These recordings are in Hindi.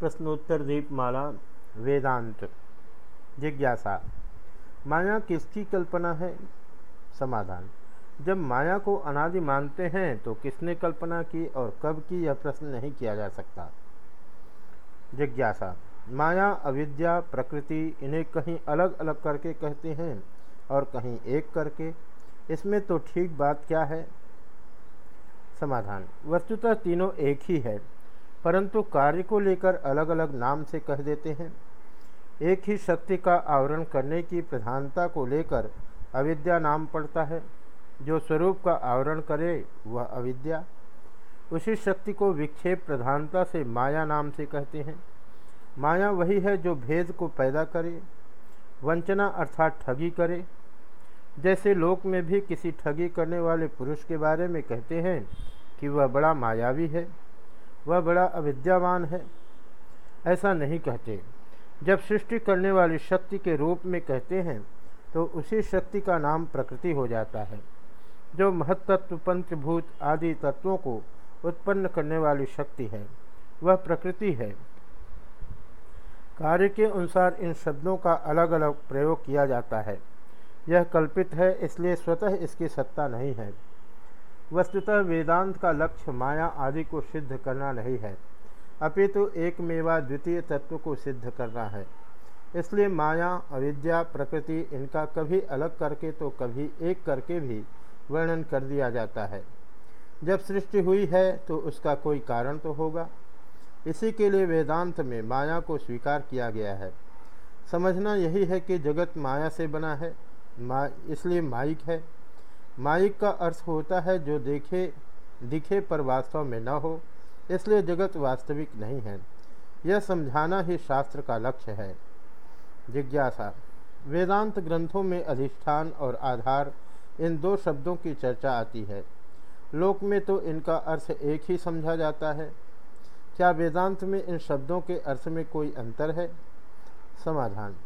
प्रश्नोत्तर दीपमाला, वेदांत, जिज्ञासा। माया किसकी कल्पना है? समाधान। जब माया को अनादि मानते हैं तो किसने कल्पना की और कब की यह प्रश्न नहीं किया जा सकता? जिज्ञासा। माया, अविद्या, प्रकृति इन्हें कहीं अलग अलग करके कहते हैं और कहीं एक करके। इसमें तो ठीक बात क्या है? समाधान। वस्तुतः तीनों एक ही है। परंतु कार्य को लेकर अलग अलग नाम से कह देते हैं। एक ही शक्ति का आवरण करने की प्रधानता को लेकर अविद्या नाम पड़ता है। जो स्वरूप का आवरण करे, वह अविद्या। उसी शक्ति को विक्षेप प्रधानता से माया नाम से कहते हैं। माया वही है जो भेद को पैदा करे, वंचना अर्थात ठगी करे। जैसे लोक में भी किसी ठगी करने वाले पुरुष के बारे में कहते हैं कि वह बड़ा मायावी है। वह बड़ा अविद्यावान है। ऐसा नहीं कहते। जब सृष्टि करने वाली शक्ति के रूप में कहते हैं तो उसी शक्ति का नाम प्रकृति हो जाता है। जो महत्त्व पंचभूत आदि तत्वों को उत्पन्न करने वाली शक्ति है, वह प्रकृति है। कार्य के अनुसार इन शब्दों का अलग अलग प्रयोग किया जाता है। यह कल्पित है, इसलिए स्वतः इसकी सत्ता नहीं है। वस्तुतः वेदांत का लक्ष्य माया आदि को सिद्ध करना नहीं है। अपितु तो एक मेवा द्वितीय तत्व को सिद्ध करना है। इसलिए माया, अविद्या, प्रकृति इनका कभी अलग करके तो कभी एक करके भी वर्णन कर दिया जाता है। जब सृष्टि हुई है तो उसका कोई कारण तो होगा। इसी के लिए वेदांत में माया को स्वीकार किया गया है। समझना यही है कि जगत माया से बना है। मा, इसलिए माइक है। माइक का अर्थ होता है जो देखे, दिखे पर वास्तव में न हो, इसलिए जगत वास्तविक नहीं है। यह समझाना ही शास्त्र का लक्ष्य है। जिज्ञासा। वेदांत ग्रंथों में अधिष्ठान और आधार इन दो शब्दों की चर्चा आती है। लोक में तो इनका अर्थ एक ही समझा जाता है। क्या वेदांत में इन शब्दों के अर्थ में कोई अंतर है? समाधान।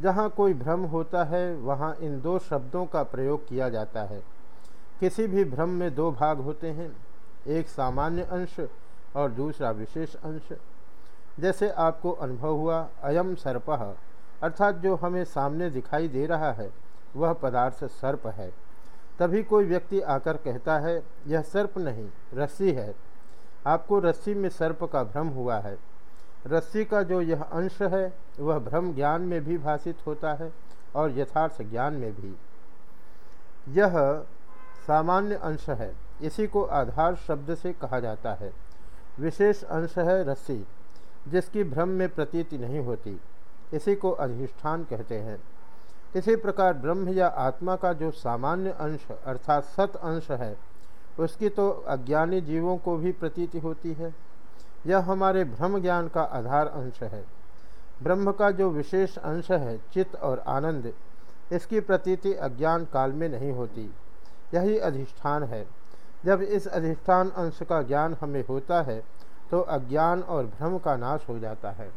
जहाँ कोई भ्रम होता है, वहाँ इन दो शब्दों का प्रयोग किया जाता है। किसी भी भ्रम में दो भाग होते हैं, एक सामान्य अंश और दूसरा विशेष अंश। जैसे आपको अनुभव हुआ, अयम सर्प, अर्थात जो हमें सामने दिखाई दे रहा है, वह पदार्थ सर्प है। तभी कोई व्यक्ति आकर कहता है, यह सर्प नहीं, रस्सी है। आपको रस्सी में सर्प का भ्रम हुआ है। रस्सी का जो यह अंश है, वह भ्रम ज्ञान में भी भाषित होता है और यथार्थ ज्ञान में भी। यह सामान्य अंश है। इसी को आधार शब्द से कहा जाता है। विशेष अंश है रस्सी, जिसकी भ्रम में प्रतीति नहीं होती। इसी को अधिष्ठान कहते हैं। इसी प्रकार ब्रह्म या आत्मा का जो सामान्य अंश अर्थात सत अंश है, उसकी तो अज्ञानी जीवों को भी प्रतीति होती है। यह हमारे ब्रह्म ज्ञान का आधार अंश है। ब्रह्म का जो विशेष अंश है, चित्त और आनंद, इसकी प्रतीति अज्ञान काल में नहीं होती। यही अधिष्ठान है। जब इस अधिष्ठान अंश का ज्ञान हमें होता है तो अज्ञान और भ्रम का नाश हो जाता है।